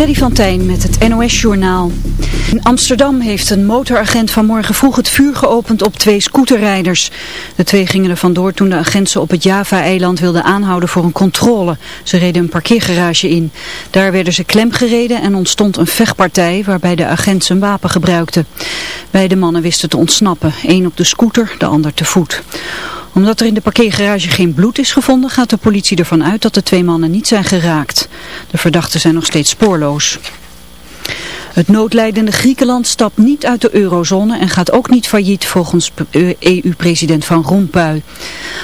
Freddy van Tijn met het NOS-journaal. In Amsterdam heeft een motoragent vanmorgen vroeg het vuur geopend op twee scooterrijders. De twee gingen er vandoor toen de agent ze op het Java-eiland wilden aanhouden voor een controle. Ze reden een parkeergarage in. Daar werden ze klemgereden en ontstond een vechtpartij waarbij de agent zijn wapen gebruikte. Beide mannen wisten te ontsnappen, één op de scooter, de ander te voet omdat er in de parkeergarage geen bloed is gevonden, gaat de politie ervan uit dat de twee mannen niet zijn geraakt. De verdachten zijn nog steeds spoorloos. Het noodlijdende Griekenland stapt niet uit de eurozone en gaat ook niet failliet volgens EU-president Van Rompuy.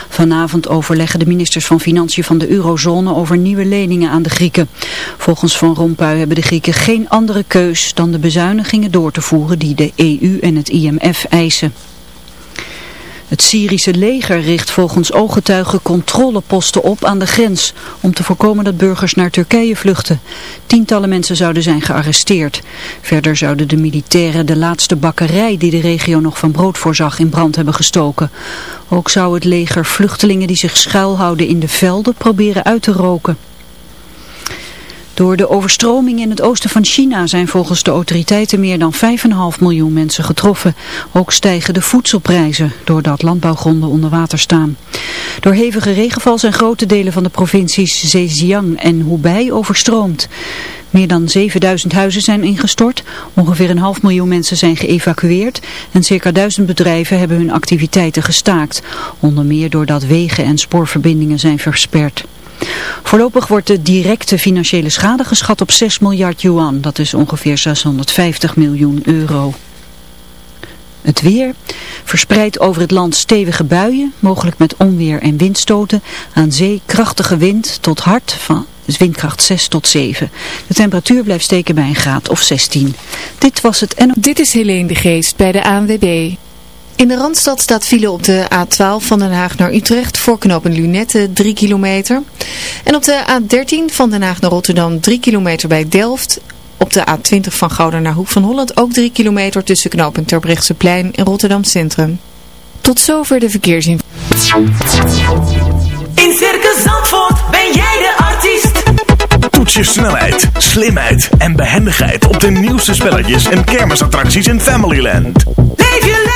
Vanavond overleggen de ministers van Financiën van de eurozone over nieuwe leningen aan de Grieken. Volgens Van Rompuy hebben de Grieken geen andere keus dan de bezuinigingen door te voeren die de EU en het IMF eisen. Het Syrische leger richt volgens ooggetuigen controleposten op aan de grens om te voorkomen dat burgers naar Turkije vluchten. Tientallen mensen zouden zijn gearresteerd. Verder zouden de militairen de laatste bakkerij die de regio nog van brood voorzag in brand hebben gestoken. Ook zou het leger vluchtelingen die zich schuilhouden in de velden proberen uit te roken. Door de overstroming in het oosten van China zijn volgens de autoriteiten meer dan 5,5 miljoen mensen getroffen. Ook stijgen de voedselprijzen doordat landbouwgronden onder water staan. Door hevige regenval zijn grote delen van de provincies Zhejiang en Hubei overstroomd. Meer dan 7000 huizen zijn ingestort, ongeveer een half miljoen mensen zijn geëvacueerd en circa duizend bedrijven hebben hun activiteiten gestaakt. Onder meer doordat wegen en spoorverbindingen zijn versperd. Voorlopig wordt de directe financiële schade geschat op 6 miljard yuan. Dat is ongeveer 650 miljoen euro. Het weer verspreidt over het land stevige buien, mogelijk met onweer en windstoten. Aan zee krachtige wind tot hard van windkracht 6 tot 7. De temperatuur blijft steken bij een graad of 16. Dit was het en... Dit is Helene de Geest bij de ANWB. In de Randstad staat file op de A12 van Den Haag naar Utrecht voor knooppunt Lunette 3 kilometer. En op de A13 van Den Haag naar Rotterdam 3 kilometer bij Delft. Op de A20 van Gouda naar Hoek van Holland ook 3 kilometer tussen knooppunt Terbrechtseplein en Rotterdam Centrum. Tot zover de verkeersinformatie. In Circus Zandvoort ben jij de artiest. Toets je snelheid, slimheid en behendigheid op de nieuwste spelletjes en kermisattracties in Familyland. Leef je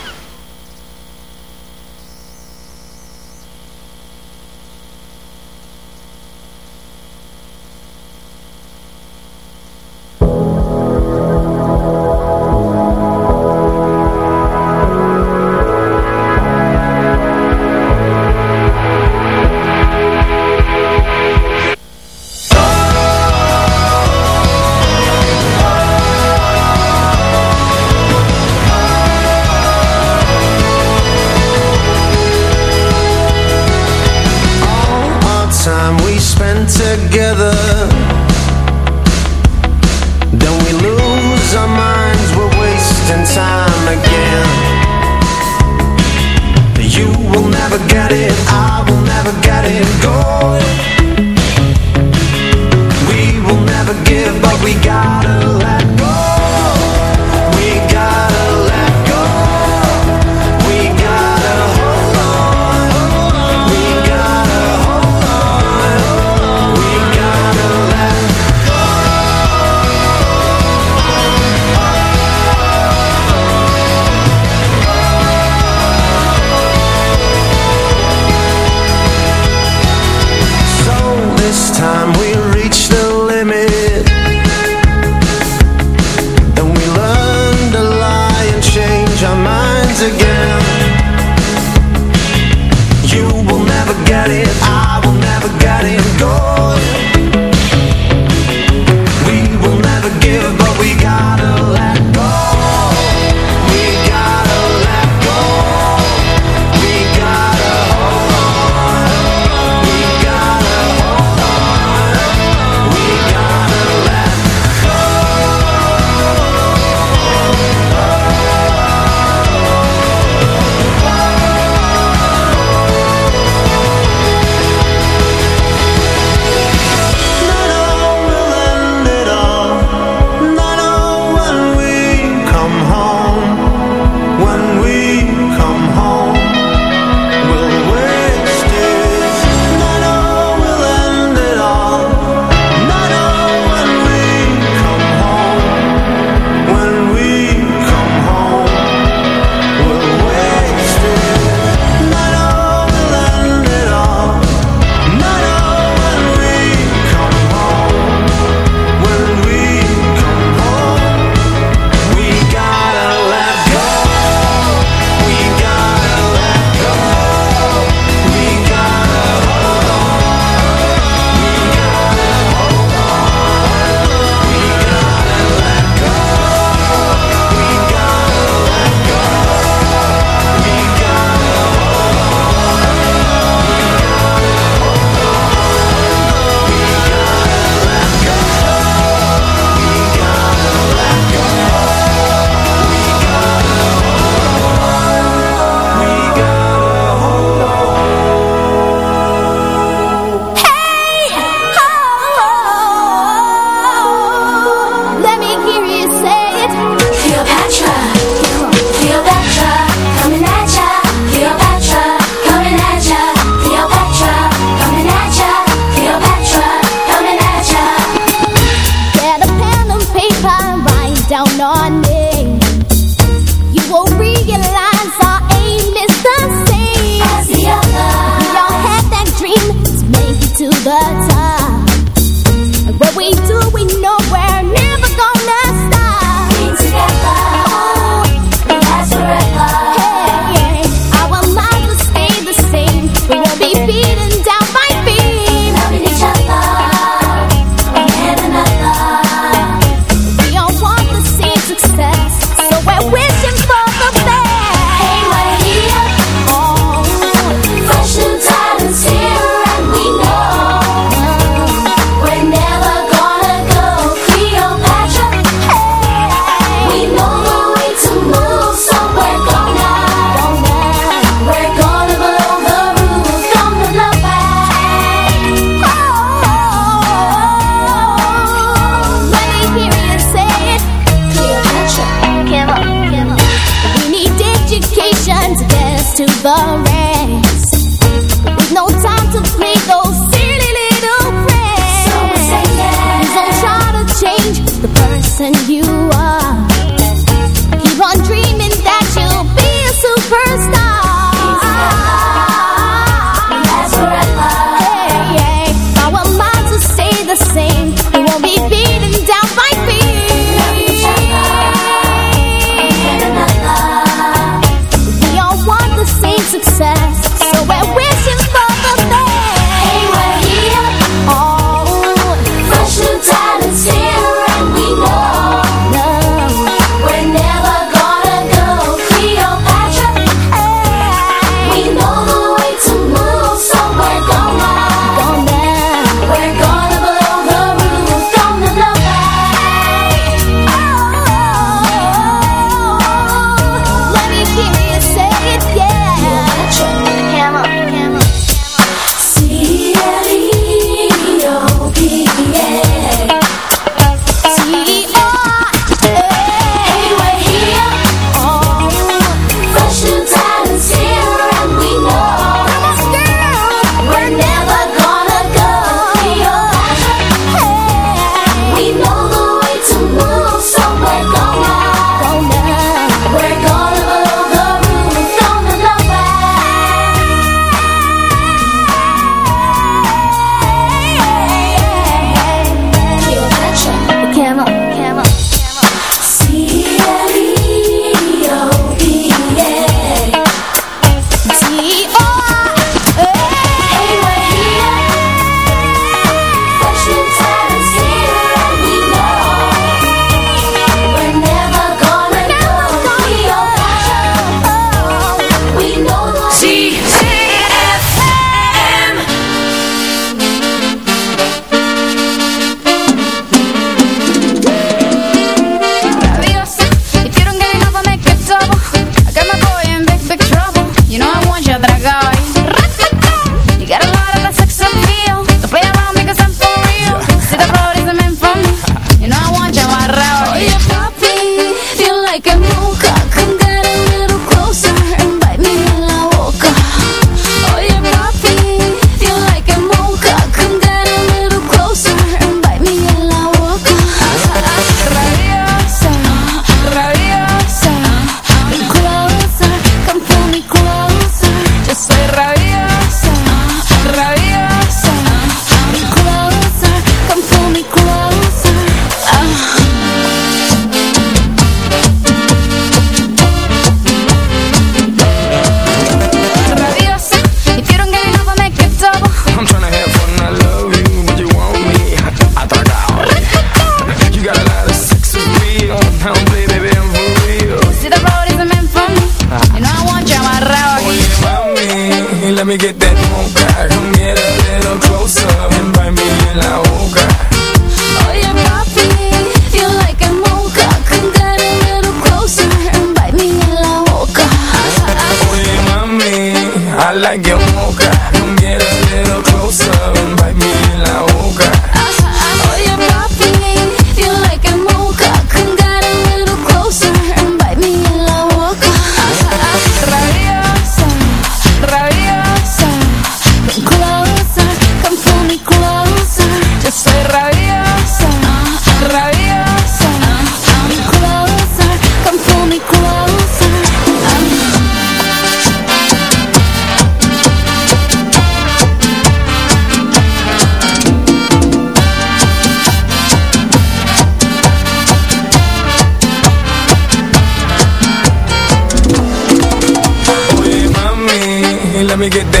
Let me get that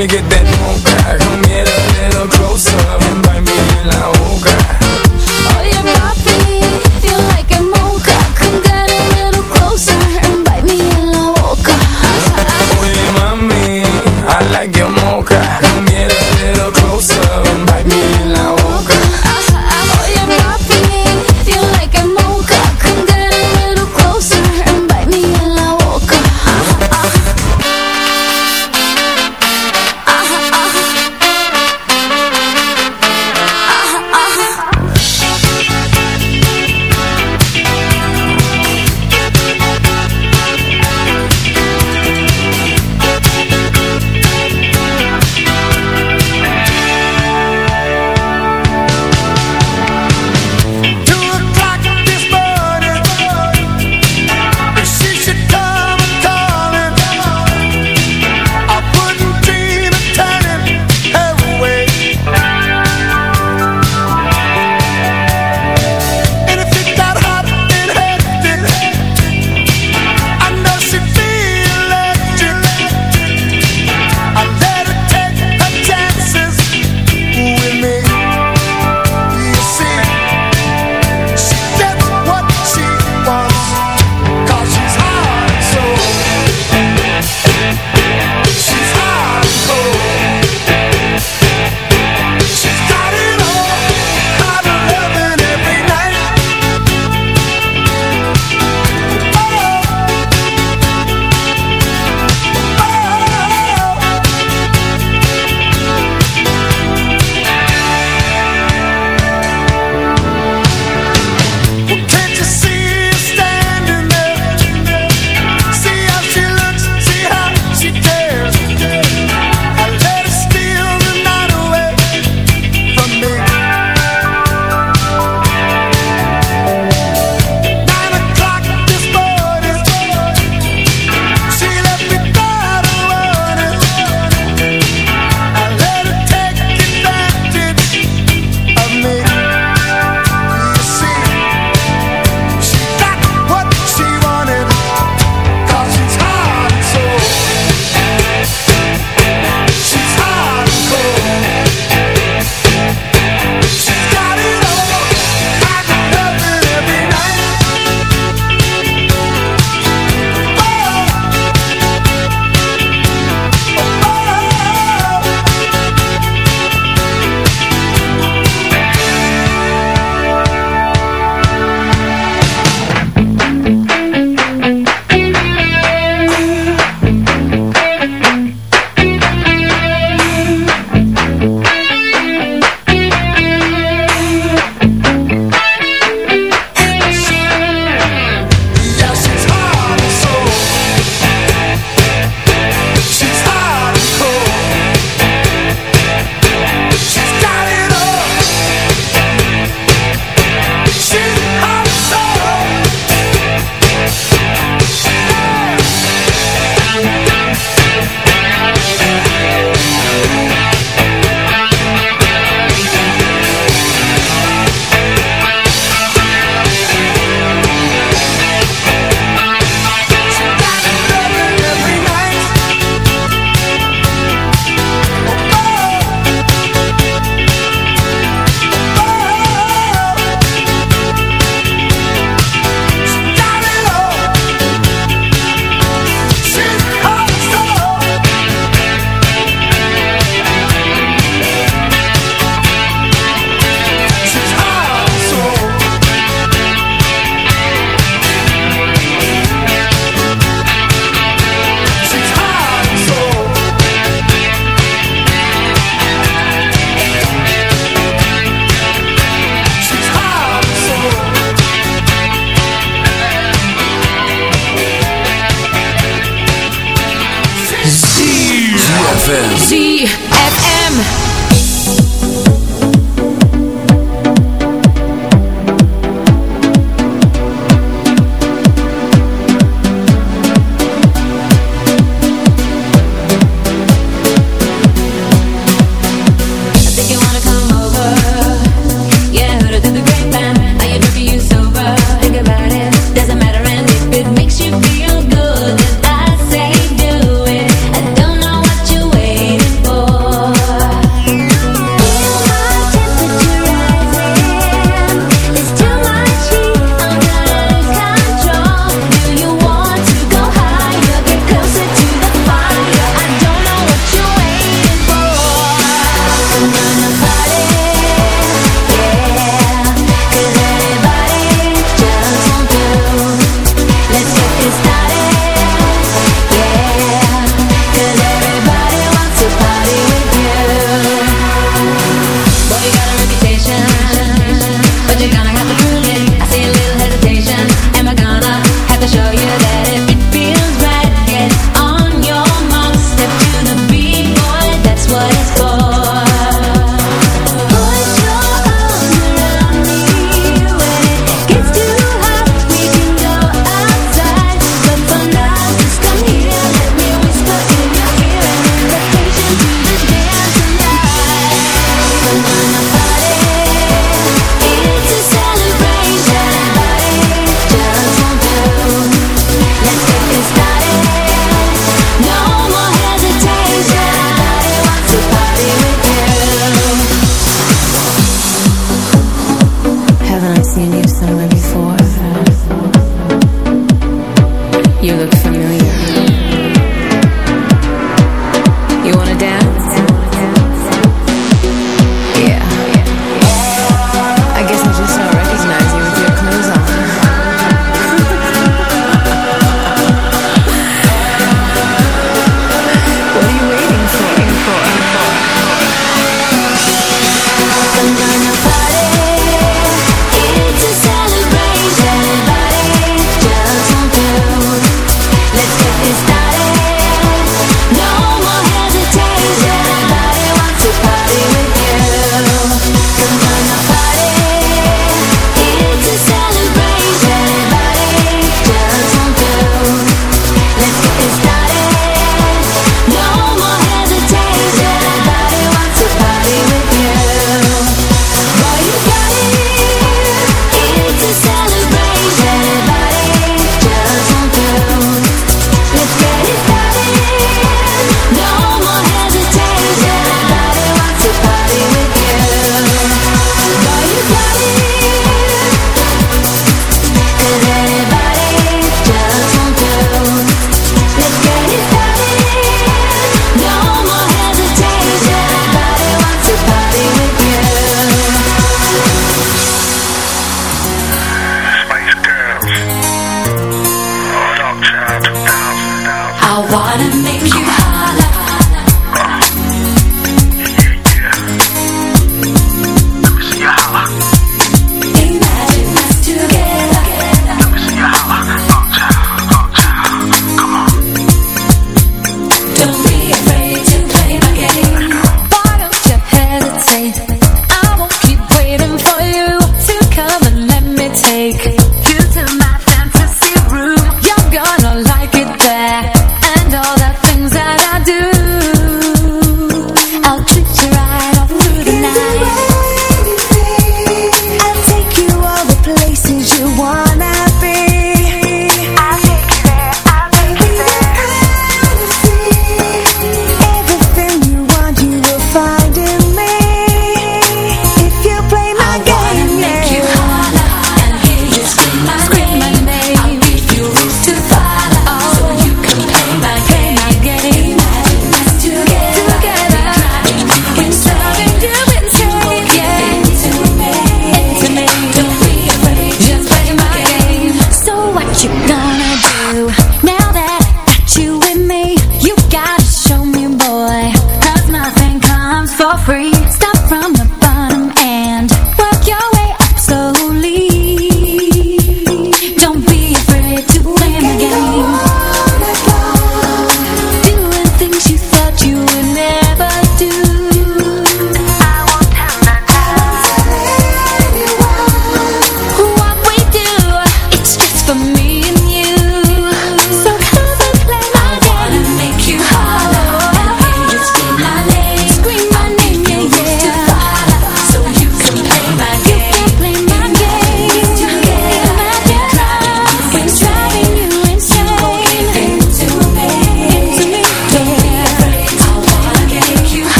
me get that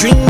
dream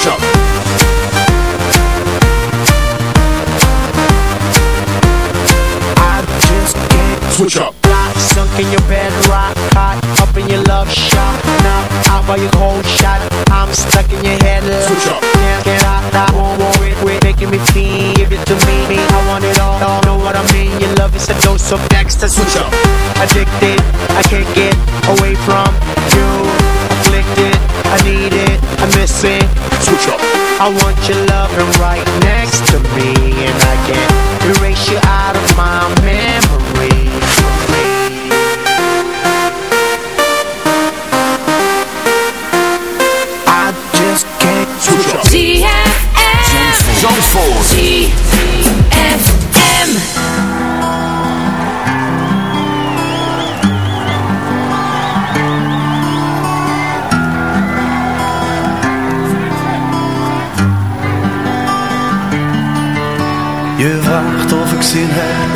Switch up. I just can't Switch up. Rock, sunk in your bed, rock hot, up in your love shot. Now out by your cold shot, I'm stuck in your head. Switch up. Can't get out, I won't worry, quit making me feel. Give it to me, I want it all. all. Know what I mean? Your love is a dose of next. Switch up. Addicted, I can't get away from you. Afflicted, I need it, I miss it. I want your loving right next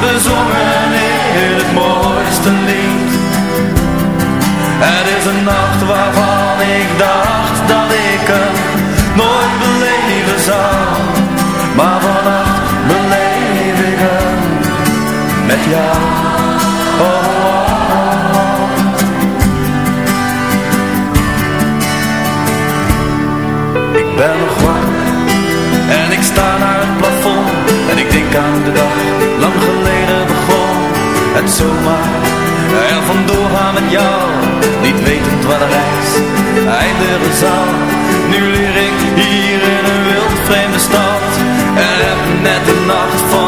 Die wordt bezongen in het mooiste lied. Het is een nacht waarvan ik dacht dat ik hem nooit beleven zou. Maar vannacht beleef ik hem met jou. Ik ben nog en ik sta naar het plafond En ik denk aan de dag, Zomaar. Er vandoor gaan met jou Niet wetend waar de reis eindigen zal Nu leer ik hier in een wild vreemde stad. En heb net de nacht van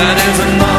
Het is een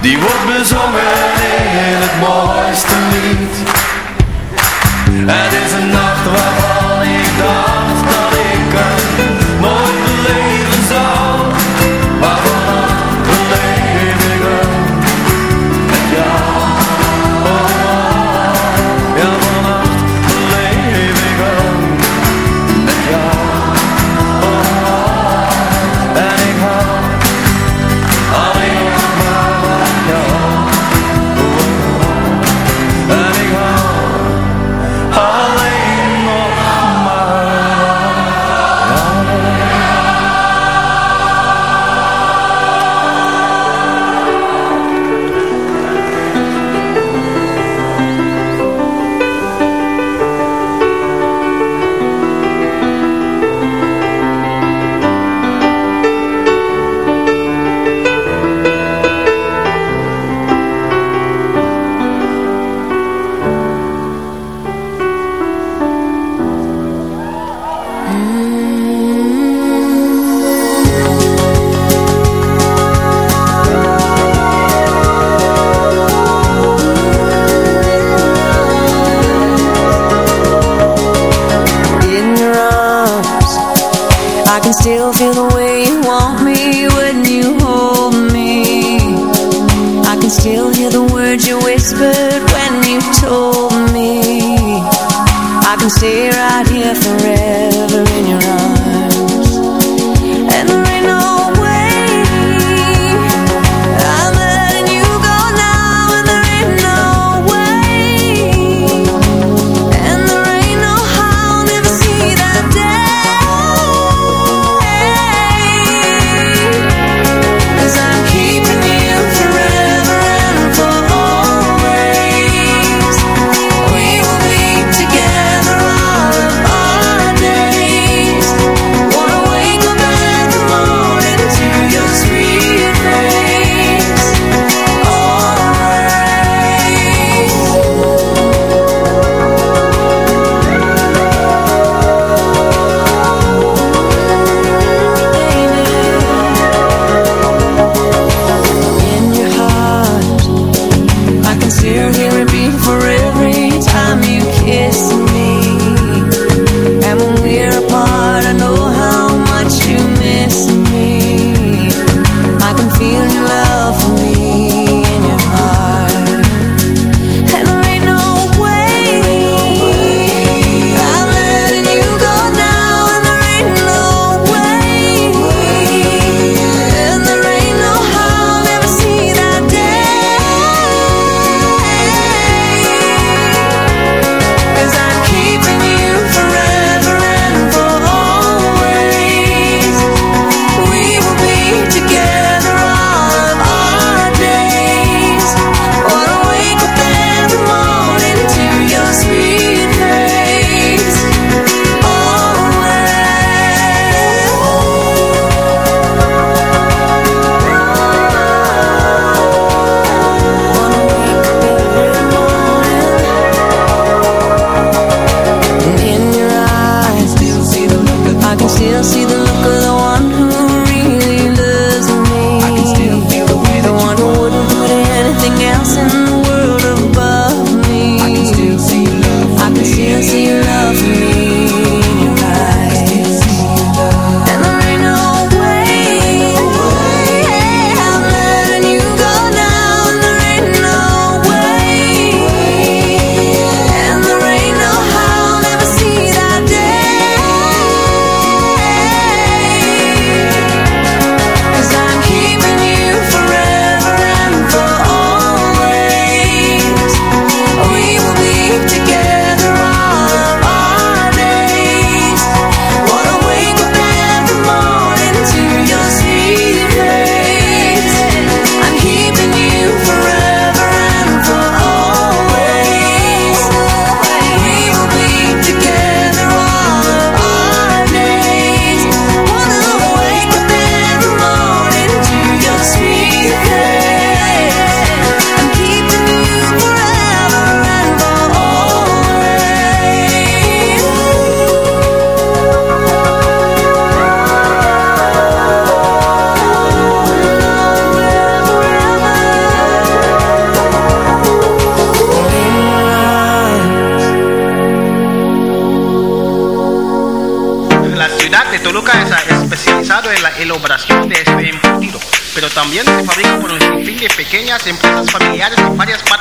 die wordt bezongen in het mooiste lied. Het is een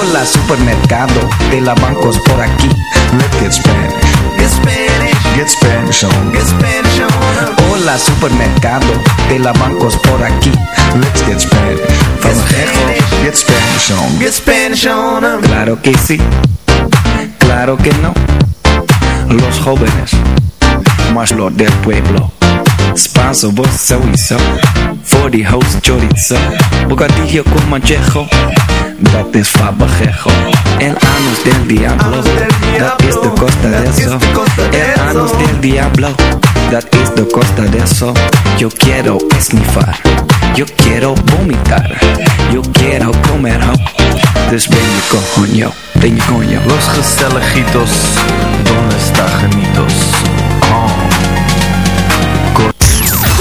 Hola supermercado de la bancos por aquí. Let's get Spanish. Get Spanish. Get Spanish on. Get Spanish on. Hola supermercado de la bancos por aquí. Let's get Spanish. From. Get Spanish on. Get Spanish on. Claro que sí. Claro que no. Los jóvenes. Más los del pueblo. Spanso, vos sowieso. For the house chorizo. Bocadillo con manchejo. Dat is fabajejo. El anus del diablo. Dat is de costa de eso. El anus del diablo. Dat is de costa de eso. Yo quiero esnifar. Yo quiero vomitar. Yo quiero comer ho. Dus ben je coño. Ben je coño. Los gezelligitos, donde está genitos?